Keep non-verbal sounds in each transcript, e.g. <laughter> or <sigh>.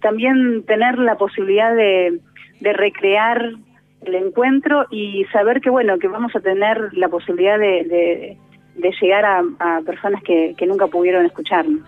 también tener la posibilidad de, recrear el encuentro y saber que bueno que vamos a tener la posibilidad de, de, llegar a, personas que, que, nunca pudieron escucharnos.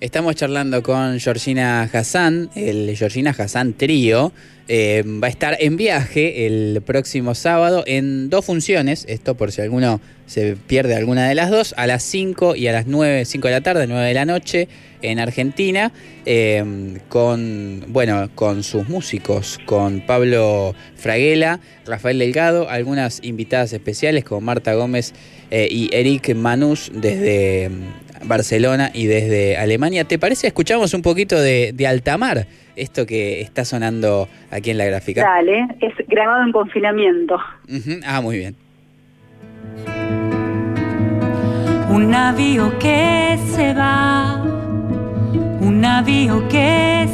Estamos charlando con Georgina Hassan, el Georgina Hassan Trío. Eh, va a estar en viaje el próximo sábado en dos funciones, esto por si alguno se pierde alguna de las dos, a las 5 y a las 9, 5 de la tarde, 9 de la noche en Argentina, eh, con, bueno, con sus músicos, con Pablo Fraguela, Rafael Delgado, algunas invitadas especiales como Marta Gómez eh, y Eric Manús desde Barcelona y desde Alemania. ¿Te parece? Escuchamos un poquito de, Altamar, esto que está sonando aquí en la gráfica. Dale, es grabado en confinamiento. Ah, muy bien. Un navío que se va, un navío que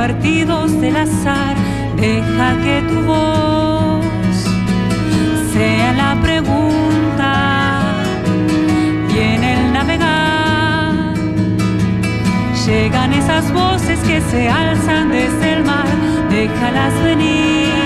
partidos del azar, deja que tu voz sea la pregunta. Y en el navegar. Llegan esas voces que se alzan desde el mar, déjalas venir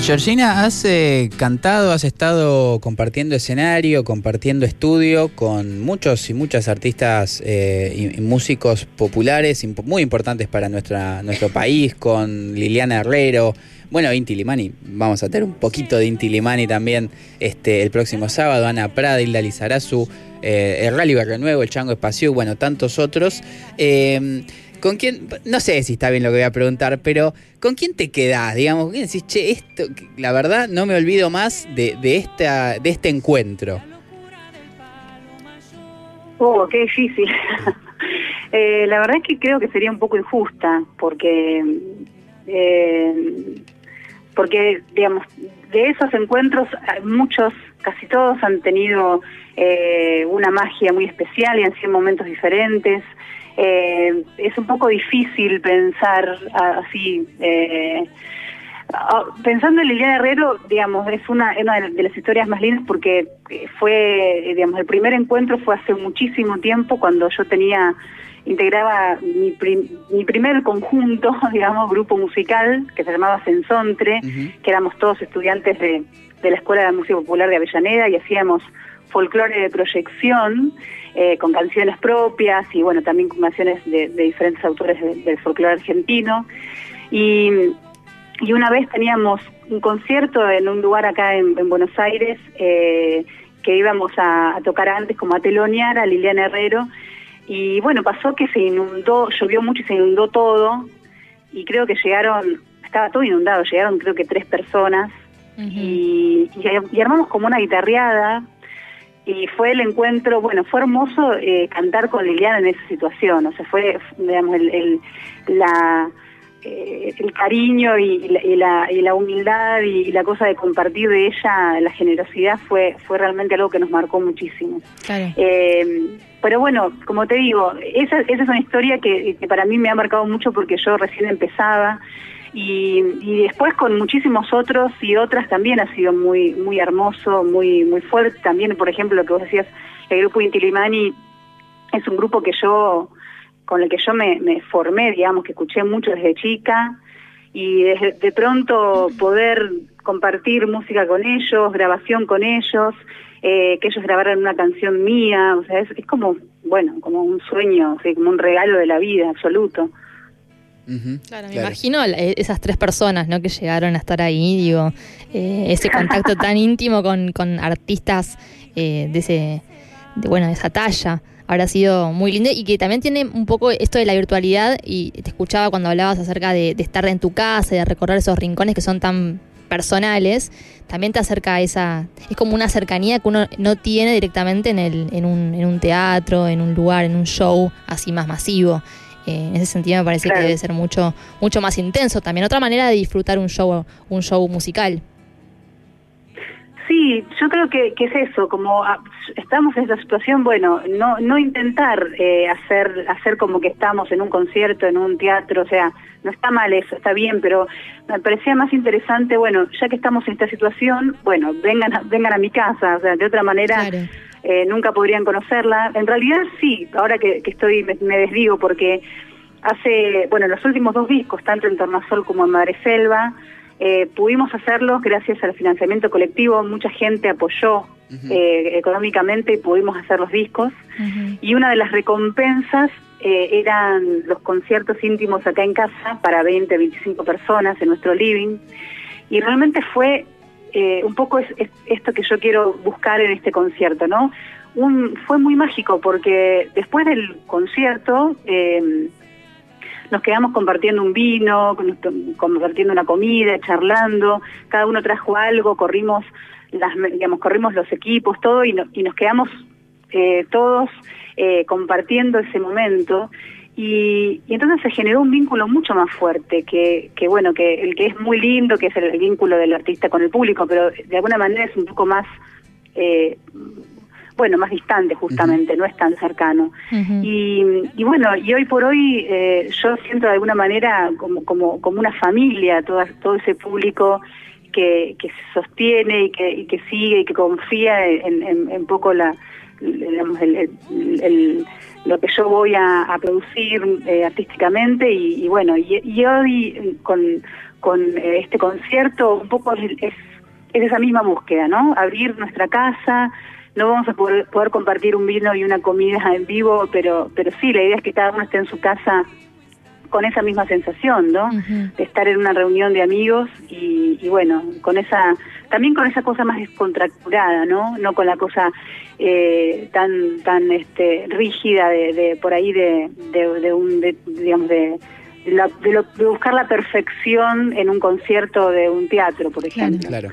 Georgina, has eh, cantado, has estado compartiendo escenario, compartiendo estudio con muchos y muchas artistas eh, y, músicos populares muy importantes para nuestra, nuestro país, con Liliana Herrero, bueno, Inti Limani, vamos a tener un poquito de Inti Limani también este, el próximo sábado, Ana Prada, Hilda Lizarazu, eh, el Rally Nuevo, el Chango Espacio, bueno, tantos otros. ¿Con quién? No sé si está bien lo que voy a preguntar, pero ¿con quién te quedás? Digamos, ¿quién decís, che, esto, la verdad no me olvido más de, de, esta, de este encuentro? Oh, qué difícil. <laughs> Eh, la verdad es que creo que sería un poco injusta, porque, eh, porque digamos, de esos encuentros muchos, casi todos han tenido eh, una magia muy especial y han sido momentos diferentes eh, es un poco difícil pensar así. Eh, ah, pensando en Liliana Herrero, digamos, es una, una de las historias más lindas porque fue, digamos, el primer encuentro fue hace muchísimo tiempo cuando yo tenía integraba mi, mi primer conjunto, <laughs> digamos, grupo musical que se llamaba Sensontre, que éramos todos estudiantes de, de la Escuela de Música Popular de Avellaneda y hacíamos folclore de proyección eh, con canciones propias y bueno, también con canciones de, diferentes autores del folclore argentino. Y, y, una vez teníamos un concierto en un lugar acá en, Buenos Aires eh, que íbamos a, tocar antes como a telonear a Liliana Herrero y bueno, pasó que se inundó, llovió mucho y se inundó todo y creo que llegaron, estaba todo inundado, llegaron creo que tres personas y, y, armamos como una guitarreada y fue el encuentro, bueno, fue hermoso eh, cantar con Liliana en esa situación, o sea, fue, digamos, el, la, eh, el cariño y la, y, la, humildad y, la cosa de compartir de ella, la generosidad, fue, fue realmente algo que nos marcó muchísimo. Eh, pero bueno, como te digo, esa, esa es una historia que, que para mí me ha marcado mucho porque yo recién empezaba y, después con muchísimos otros y otras también ha sido muy muy hermoso, muy muy fuerte. También, por ejemplo, lo que vos decías, el grupo Intilimani es un grupo que yo con el que yo me, me formé, digamos, que escuché mucho desde chica y de, de pronto poder compartir música con ellos, grabación con ellos, eh, que ellos grabaran una canción mía, o sea, es, es como, bueno, como un sueño, o sea, como un regalo de la vida absoluto. Ujú, claro, me imagino eh, esas tres personas ¿no? que llegaron a estar ahí, digo, eh, ese contacto tan <laughs> íntimo con, con artistas eh, de ese, de, bueno, de esa talla. Habrá sido muy lindo y que también tiene un poco esto de la virtualidad y te escuchaba cuando hablabas acerca de, de estar en tu casa, de recorrer esos rincones que son tan personales, también te acerca a esa, es como una cercanía que uno no tiene directamente en, el, en, un, en un teatro, en un lugar, en un show así más masivo. Eh, en ese sentido me parece Claro. que debe ser mucho, mucho más intenso también. Otra manera de disfrutar un show, un show musical. Sí, yo creo que, que es eso, como ah, estamos en esta situación, bueno, no no intentar eh, hacer hacer como que estamos en un concierto, en un teatro, o sea, no está mal eso, está bien, pero me parecía más interesante, bueno, ya que estamos en esta situación, bueno, vengan a, vengan a mi casa, o sea, de otra manera Claro. Eh, nunca podrían conocerla. En realidad sí, ahora que, que estoy me, me desdigo porque hace, bueno, los últimos dos discos, tanto en Tornasol como en Madre Selva, eh, pudimos hacerlos gracias al financiamiento colectivo, mucha gente apoyó eh, económicamente y pudimos hacer los discos. Y una de las recompensas eran los conciertos íntimos acá en casa para 20, 25 personas en nuestro living. Y realmente fue eh, un poco es- es- esto que yo quiero buscar en este concierto, ¿no? Fue muy mágico porque después del concierto eh, nos quedamos compartiendo un vino, compartiendo una comida, charlando, cada uno trajo algo, corrimos las, digamos, corrimos los equipos, todo, y, no- y nos quedamos eh, todos compartiendo ese momento. Y, y entonces se generó un vínculo mucho más fuerte, que, que bueno, que el que es muy lindo, que es el, vínculo del artista con el público, pero de alguna manera es un poco más, eh, bueno, más distante justamente, no es tan cercano. Y, y bueno, y hoy por hoy eh, yo siento de alguna manera como, como, como una familia, toda, todo ese público que, que se sostiene y que, y que sigue y que confía en, en, en poco la, digamos, el, el- el- lo que yo voy a, producir eh, artísticamente y, bueno, y, y hoy eh, con, con eh, este concierto un poco es, es esa misma búsqueda, ¿no? Abrir nuestra casa, no vamos a poder, poder compartir un vino y una comida en vivo, pero, pero sí, la idea es que cada uno esté en su casa con esa misma sensación, ¿no? De estar en una reunión de amigos y, y bueno, con esa, también con esa cosa más descontracturada, ¿no? No con la cosa eh, tan, tan este, rígida de, de por ahí de, de, de un, de, digamos, de, la- de lo- de buscar la perfección en un concierto de un teatro, por ejemplo. Claro.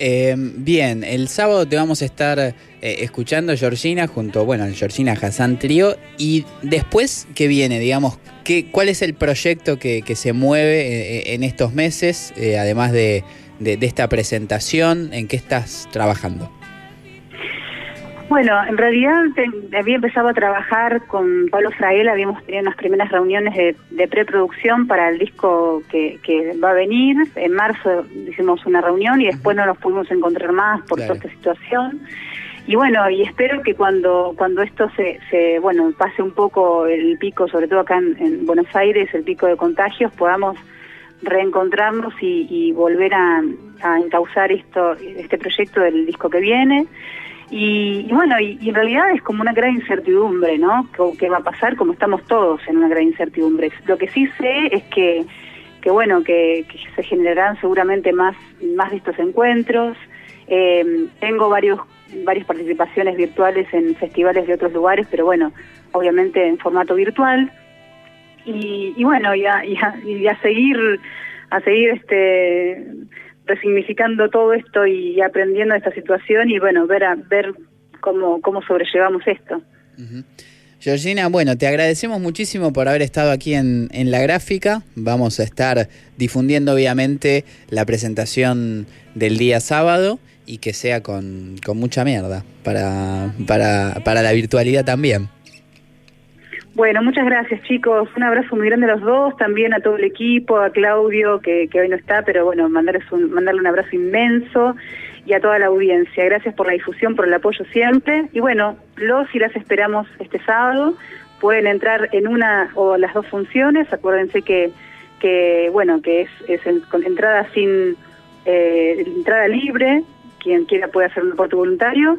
Eh, bien, el sábado te vamos a estar eh, escuchando Georgina junto, bueno, Georgina Hassan Trío. Y después, ¿qué viene? Digamos, ¿qué, ¿cuál es el proyecto que, que se mueve eh, en estos meses, eh, además de, de- de esta presentación? ¿En qué estás trabajando? Bueno, en realidad te- había empezado a trabajar con Pablo Frael, habíamos tenido unas primeras reuniones de, de preproducción para el disco que, que va a venir. En marzo hicimos una reunión y después no nos pudimos encontrar más por Claro. toda esta situación. Y bueno, y espero que cuando cuando esto se, se bueno pase un poco el pico, sobre todo acá en, en Buenos Aires, el pico de contagios, podamos reencontrarnos y, y volver a, a encauzar esto este proyecto del disco que viene. Y, bueno, y, en realidad es como una gran incertidumbre, ¿no? ¿Qué, va a pasar? Como estamos todos en una gran incertidumbre. Lo que sí sé es que, que bueno, que, se generarán seguramente más, más de estos encuentros. Eh, tengo varios varias participaciones virtuales en festivales de otros lugares, pero bueno, obviamente en formato virtual. Y, y bueno, y a, a seguir, a seguir este resignificando todo esto y aprendiendo esta situación y bueno, ver a, ver cómo, cómo sobrellevamos esto. Georgina, bueno, te agradecemos muchísimo por haber estado aquí en, en la gráfica. Vamos a estar difundiendo obviamente la presentación del día sábado y que sea con, con mucha mierda para, para, para la virtualidad también. Bueno, muchas gracias chicos, un abrazo muy grande a los dos, también a todo el equipo, a Claudio que, que hoy no está, pero bueno, mandarles un, mandarle un abrazo inmenso y a toda la audiencia. Gracias por la difusión, por el apoyo siempre. Y bueno, los y las esperamos este sábado. Pueden entrar en una o las dos funciones. Acuérdense que, que bueno que es, es con entrada sin eh, entrada libre, quien quiera puede hacer un aporte voluntario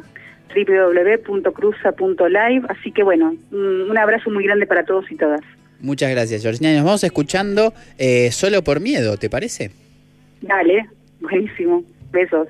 www.cruza.live, así que bueno, un abrazo muy grande para todos y todas. Muchas gracias, Georgina. Nos vamos escuchando eh, solo por miedo, ¿te parece? Dale, buenísimo. Besos.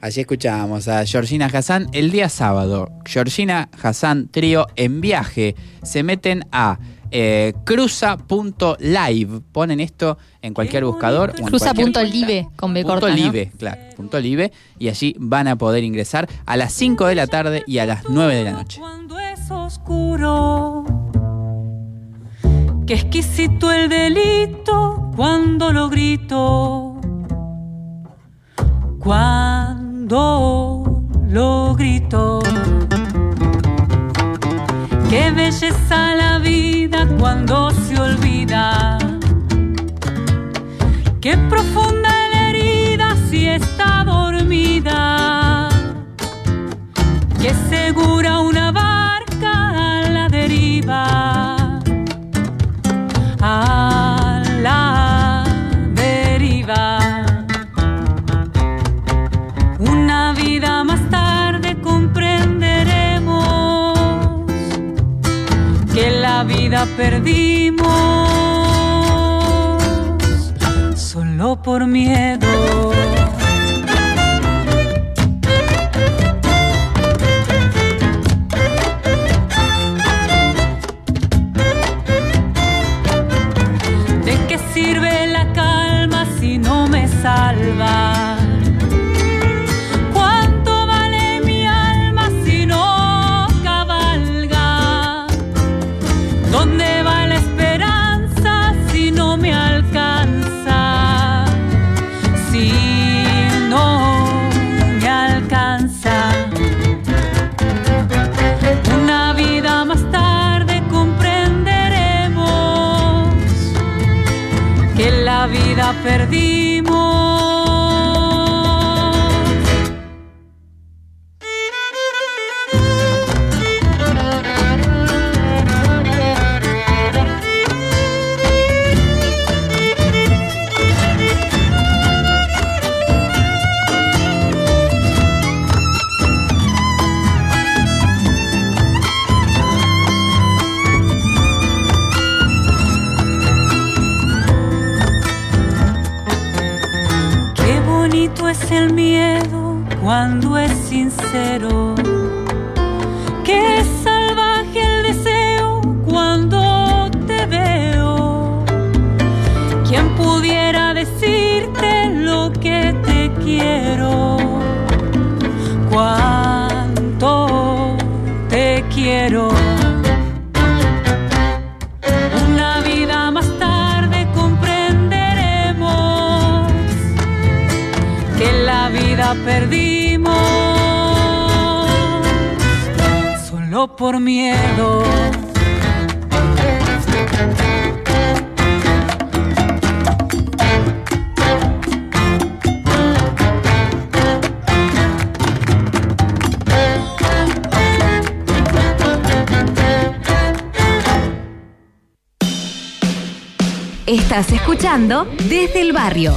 Allí escuchábamos a Georgina Hassan el día sábado. Georgina Hassan Trío en viaje. Se meten a eh, cruza.live. Ponen esto en cualquier buscador. Cruza.live con B punto live, claro. Punto live. Y allí van a poder ingresar a las 5 de la tarde y a las 9 de la noche. Cuando es oscuro, qué exquisito el delito cuando lo grito. Cuando lo grito. Qué belleza la vida cuando se olvida. Qué profunda el miedo cuando es sincero. Qué salvaje el deseo cuando te veo. ¿Quién pudiera decirte lo que te quiero? Cuánto te quiero. Por miedo. Estás escuchando Desde el Barrio,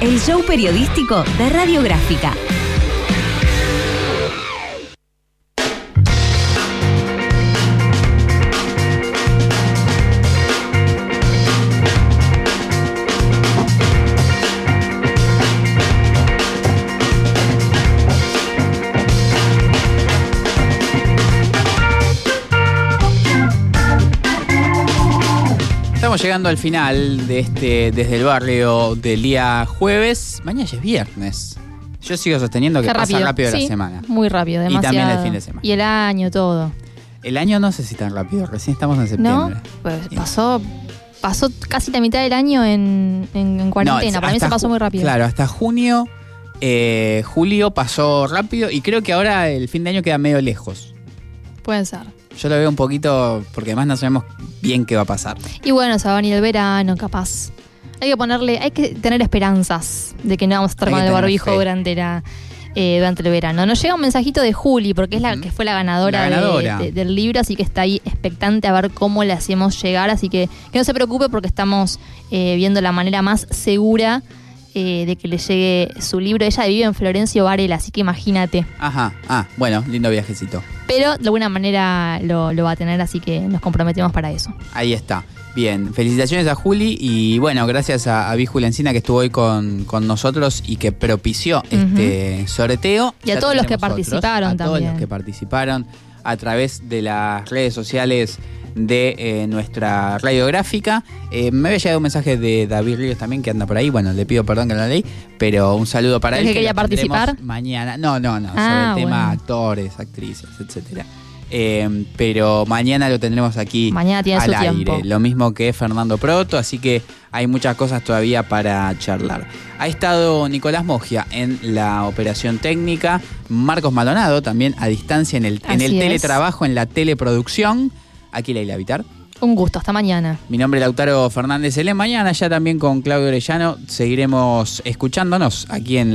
el show periodístico de Radiográfica. Estamos llegando al final de este Desde el Barrio del día jueves. Mañana ya es viernes. Yo sigo sosteniendo que Qué pasa rápido la semana. Muy rápido, Y demasiado. también el fin de semana. Y el año, todo. El año no sé si tan rápido, recién estamos en ¿No? septiembre. Pues pasó, pasó casi la mitad del año en, en- en cuarentena. No, Para mí se pasó muy rápido. Claro, hasta junio, eh, julio pasó rápido y creo que ahora el fin de año queda medio lejos. Puede ser. Yo lo veo un poquito, porque además no sabemos bien qué va a pasar. Y bueno, se va a venir el verano, capaz. Hay que ponerle, hay que tener esperanzas de que no vamos a estar Hay con el barbijo fe. durante la, eh, durante el verano. Nos llega un mensajito de Juli, porque es la que fue la ganadora, del libro, así que está ahí expectante a ver cómo le hacemos llegar. Así que que no se preocupe porque estamos eh, viendo la manera más segura eh, de que le llegue su libro. Ella vive en Florencio Varela, así que imagínate. Ajá, ah, bueno, lindo viajecito. Pero de alguna manera lo, lo va a tener, así que nos comprometemos para eso. Ahí está. Bien, felicitaciones a Juli y bueno, gracias a, a Encina que estuvo hoy con, nosotros y que propició este sorteo. Y a todos los que participaron a Todos los que participaron a través de las redes sociales de eh, nuestra radiográfica. Eh, me había llegado un mensaje de David Ríos también que anda por ahí. Bueno, le pido perdón que no la leí, pero un saludo para él. que quería participar? Mañana. No, no, no. sobre ah, el tema actores, actrices, etcétera. Eh, pero mañana lo tendremos aquí mañana tiene al aire. Lo mismo que Fernando Proto, así que hay muchas cosas todavía para charlar. Ha estado Nicolás Mogia en la operación técnica, Marcos Maldonado también a distancia en el, en el teletrabajo, en la teleproducción. Aquí la Isla Habitar. Un gusto, hasta mañana. Mi nombre es Lautaro Fernández Elén. Mañana ya también con Claudio Orellano seguiremos escuchándonos aquí en la